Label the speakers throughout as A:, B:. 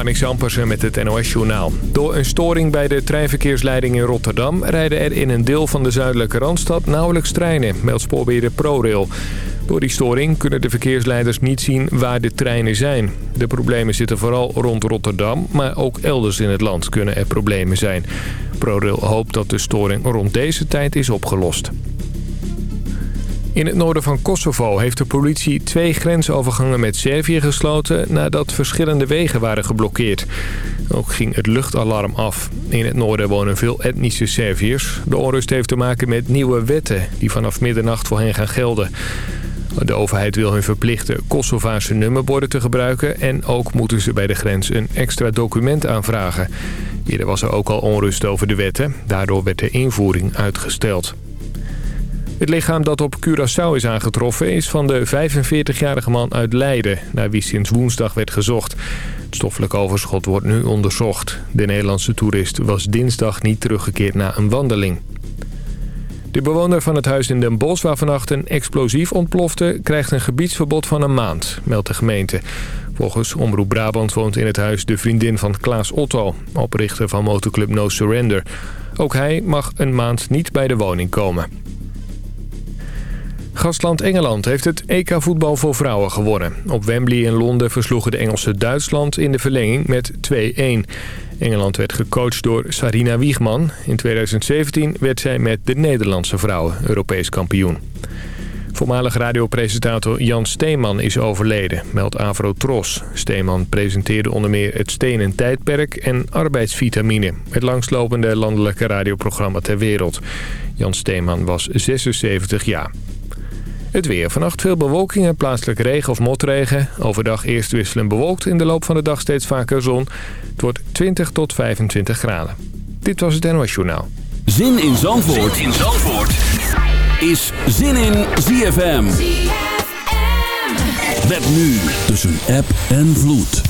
A: Marnix Ampersen met het NOS-journaal. Door een storing bij de treinverkeersleiding in Rotterdam... rijden er in een deel van de zuidelijke Randstad nauwelijks treinen, meldt spoorbeheerder ProRail. Door die storing kunnen de verkeersleiders niet zien waar de treinen zijn. De problemen zitten vooral rond Rotterdam, maar ook elders in het land kunnen er problemen zijn. ProRail hoopt dat de storing rond deze tijd is opgelost. In het noorden van Kosovo heeft de politie twee grensovergangen met Servië gesloten... nadat verschillende wegen waren geblokkeerd. Ook ging het luchtalarm af. In het noorden wonen veel etnische Serviërs. De onrust heeft te maken met nieuwe wetten die vanaf middernacht voor hen gaan gelden. De overheid wil hun verplichten Kosovaarse nummerborden te gebruiken... en ook moeten ze bij de grens een extra document aanvragen. Eerder was er ook al onrust over de wetten. Daardoor werd de invoering uitgesteld. Het lichaam dat op Curaçao is aangetroffen is van de 45-jarige man uit Leiden... naar wie sinds woensdag werd gezocht. Het stoffelijk overschot wordt nu onderzocht. De Nederlandse toerist was dinsdag niet teruggekeerd na een wandeling. De bewoner van het huis in Den Bosch waar vannacht een explosief ontplofte... krijgt een gebiedsverbod van een maand, meldt de gemeente. Volgens Omroep Brabant woont in het huis de vriendin van Klaas Otto... oprichter van motorclub No Surrender. Ook hij mag een maand niet bij de woning komen. Gastland Engeland heeft het EK-voetbal voor vrouwen gewonnen. Op Wembley in Londen versloegen de Engelsen Duitsland in de verlenging met 2-1. Engeland werd gecoacht door Sarina Wiegman. In 2017 werd zij met de Nederlandse vrouwen Europees kampioen. Voormalig radiopresentator Jan Steeman is overleden, meldt Avro Tros. Steeman presenteerde onder meer het Stenen Tijdperk en Arbeidsvitamine... het langslopende landelijke radioprogramma ter wereld. Jan Steeman was 76 jaar. Het weer. Vannacht veel bewolking en plaatselijk regen of motregen. Overdag eerst wisselend bewolkt. In de loop van de dag steeds vaker zon. Het wordt 20 tot 25 graden. Dit was het NOS Journaal.
B: Zin in Zandvoort, zin in Zandvoort. is Zin in ZFM. ZFM. Met nu tussen app en vloed.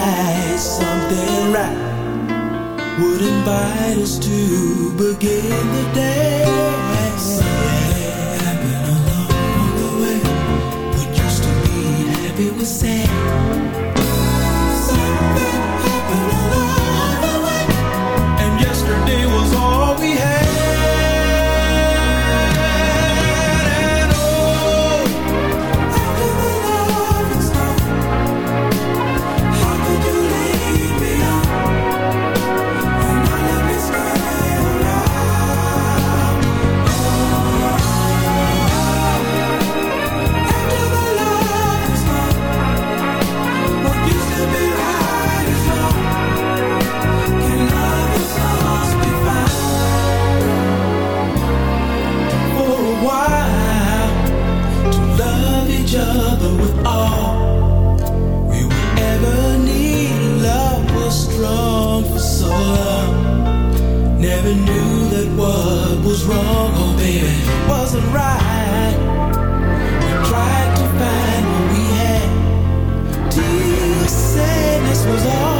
C: right, something right would invite us to begin the day. Someday happened along the way, what used to be happy was sad.
B: Wrong, oh baby, wasn't right. We tried to find what we had. Deep sadness was all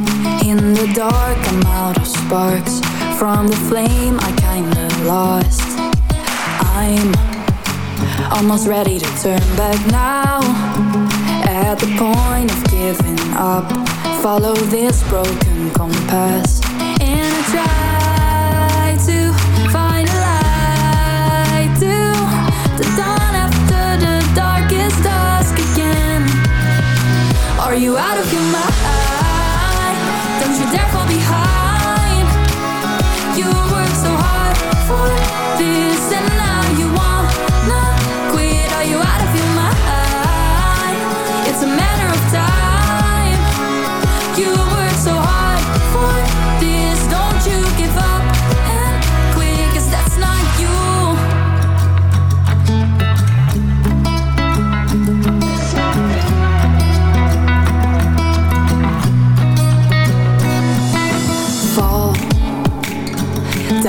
D: the dark, I'm out of sparks. From the flame, I kinda lost. I'm almost ready to turn back now. At the point of giving up Follow this broken compass. And I try to find a light To the dawn after the darkest dusk again. Are you out? this.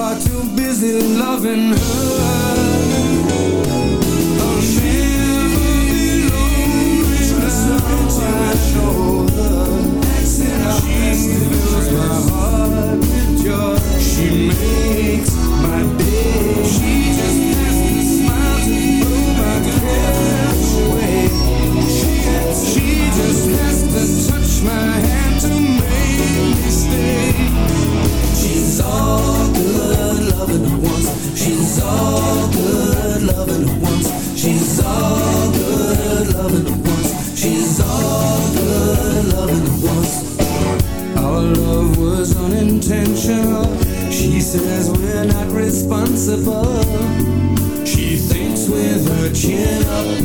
D: far
C: too busy loving her. I'll never
E: be lonely Just
F: on my shoulder. And I she fills my heart with joy She makes my says we're not responsible. She thinks with her chin up.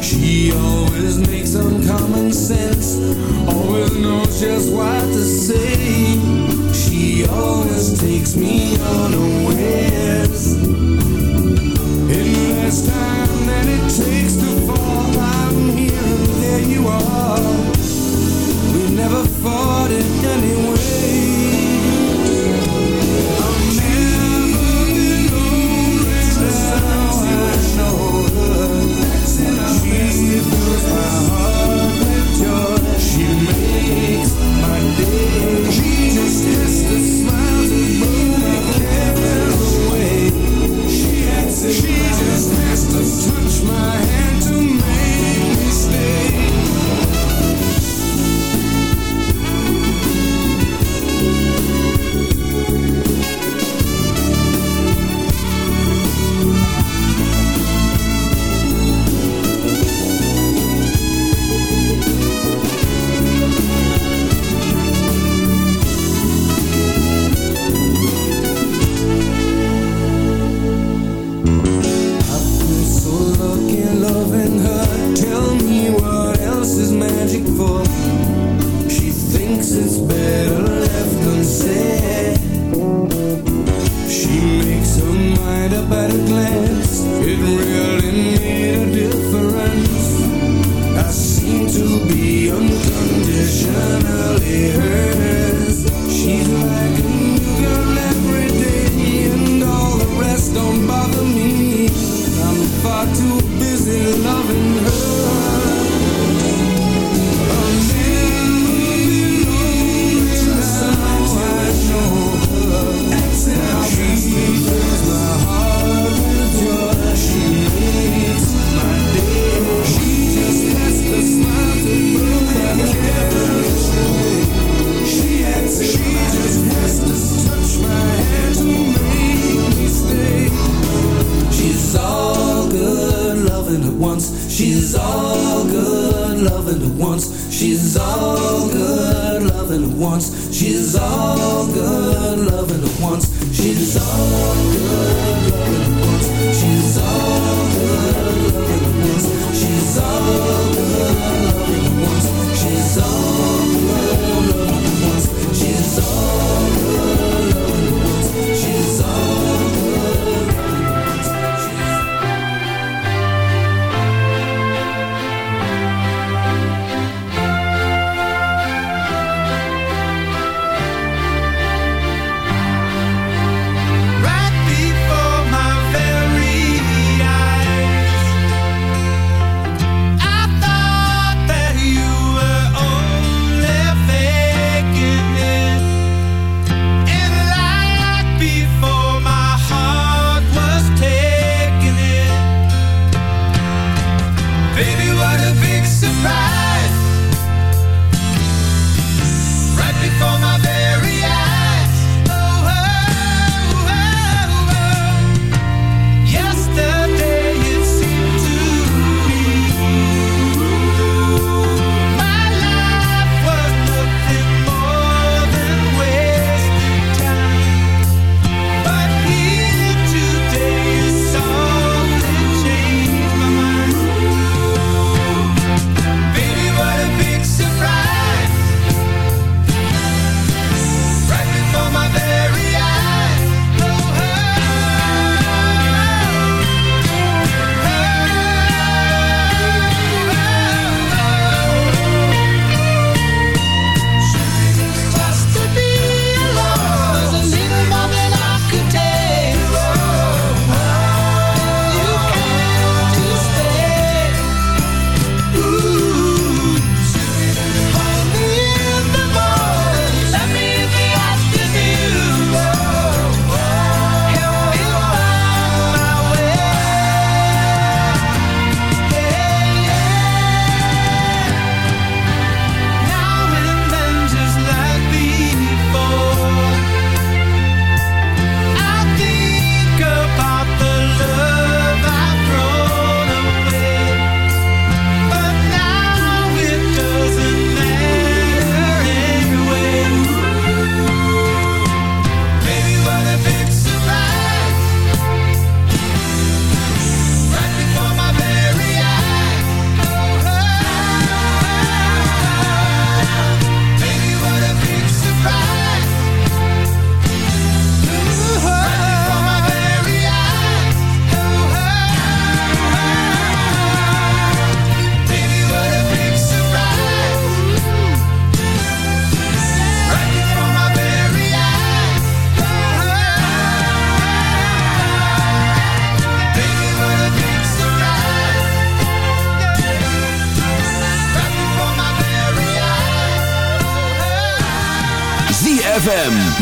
F: She always makes uncommon sense, always knows just what to say. She always takes me unawares. In less time than it takes to fall, I'm here and there you are. We
B: never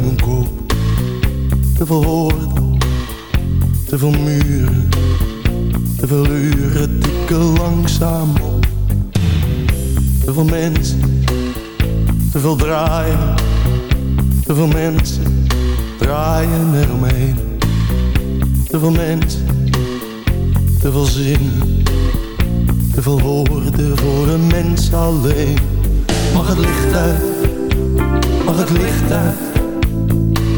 G: Mijn kop. Te veel woorden, te veel muren, te veel uren tikken langzaam. Te veel mensen, te veel draaien, te veel mensen draaien eromheen. Te veel mensen, te veel zinnen, te veel woorden voor een mens alleen. Mag het licht uit, mag het licht uit,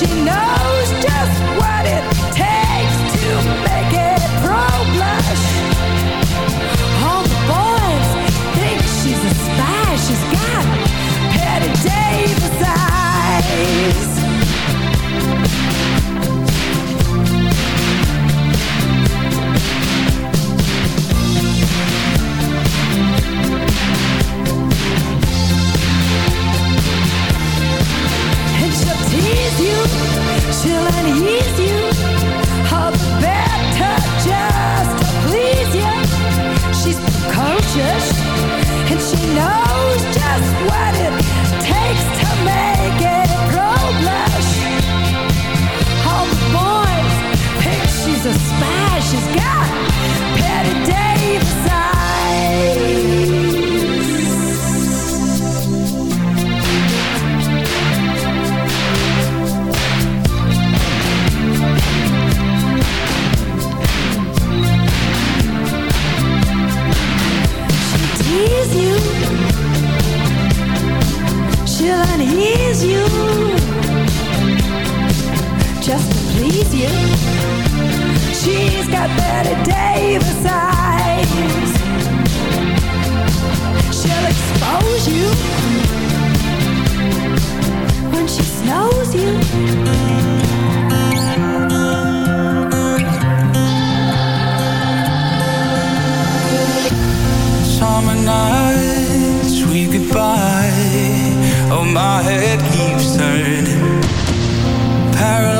D: she knows. She'll expose you when she snows you.
C: summer nights goodbye. Oh, my head keeps turning. Paralyzed.